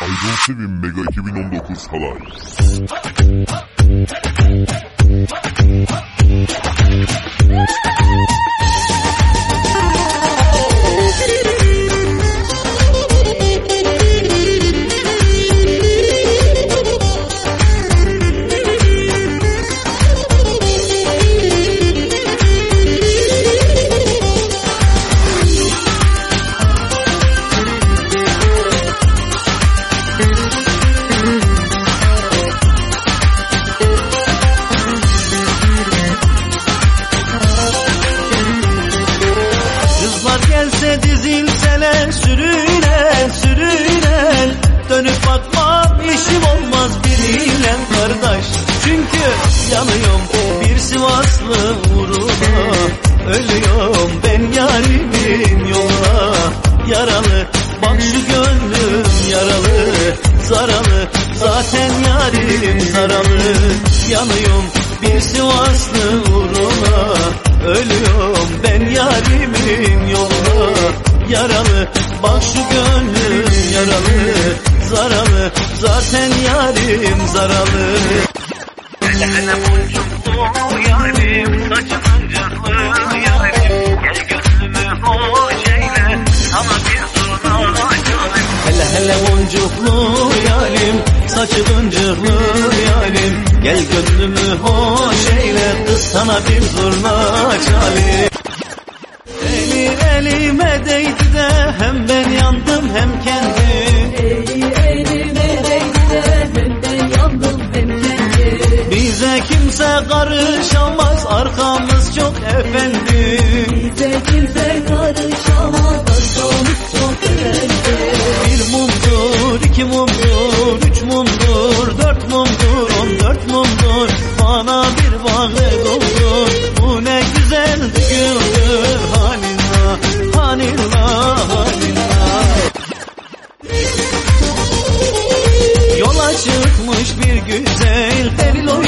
Aydın Sevim Mega 2019 Halay. Bakmam işim olmaz biriyle kardeş. Çünkü yanıyorum bir Sivaslı uğruna. Ölüyorum ben yarimin yoluna Yaralı bak şu gönlüm yaralı. Zaralı zaten yarim zaralı. Yanıyorum bir Sivaslı uğruna. Ölüyorum ben yarimin yoluna Yaralı bak şu gönlüm yaralı Zaralı zaten yarim zaralı. Hele hele boncuklu yarim Saçın canlı yarim. Gel gönlümü hoş eyle Sana bir zurna yarim Hele hele boncuklu yarim Saçı gıncıklı yarim. Gel gönlümü hoş eyle Kız sana bir zurna çalayım Eli elime değdi de hem ben yandım hem kendim Eli elime değdi de hem ben yandım hem kendim Bize kimse karışamaz arkamız çok efendim Bize kimse karışamaz Arkamız çok önemli Bir mumdur, iki mumdur, üç mumdur, dört mumdur, on dört mumdur. Bana bir bağlı doldur Bu ne güzel gündür. Halillah, Yola çıkmış bir güzel Delil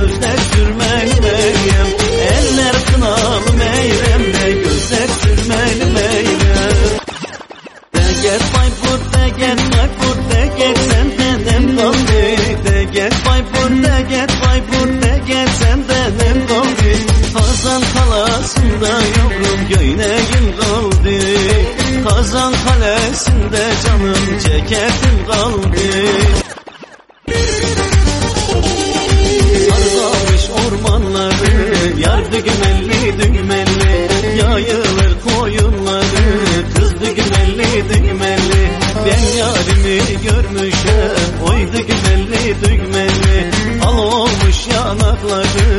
gözler sürmeli Meryem Eller kınalı Meyrem'de gözler sürmeli Meryem De my foot, de my foot, de get sen dedem kaldı. De my foot, de my foot, de get sen dedem kaldı. Kazan kalasında yavrum göğneğim kaldı. Kazan kalesinde canım ceketim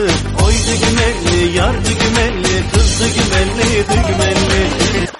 yanakları Oy düğmelli yar düğmelli Kız düğmelli düğmelli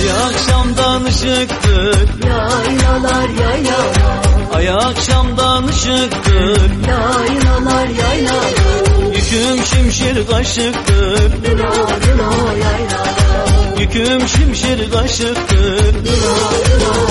Ay akşamdan ışıktır. Yaylalar yaylalar. Ay akşamdan ışıktır. Yaylalar yaylalar. Yüküm şimşir kaşıktır. Dilo dilo yaylalar. Yüküm şimşir kaşıktır. Dilo dilo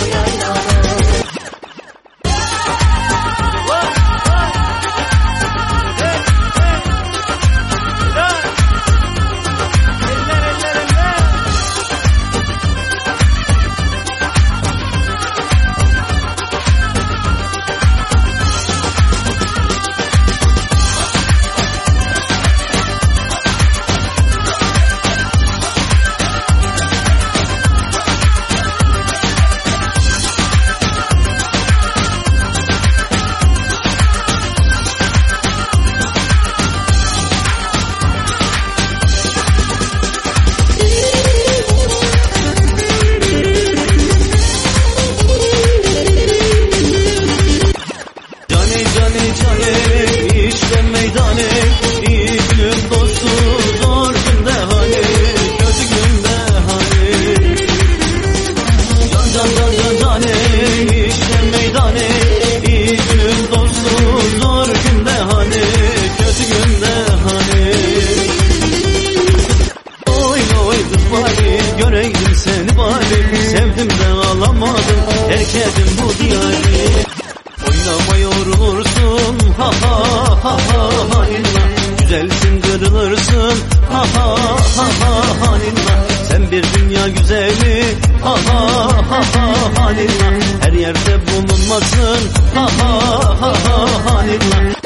bulunmasın. Ha ha ha ha halinla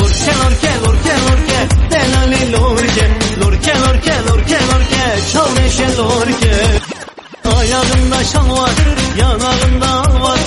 Lorke lorke lorke lorke delali lorke Lorke lorke lorke lorke çal neşe lorke Ayağında şal var yanağında al var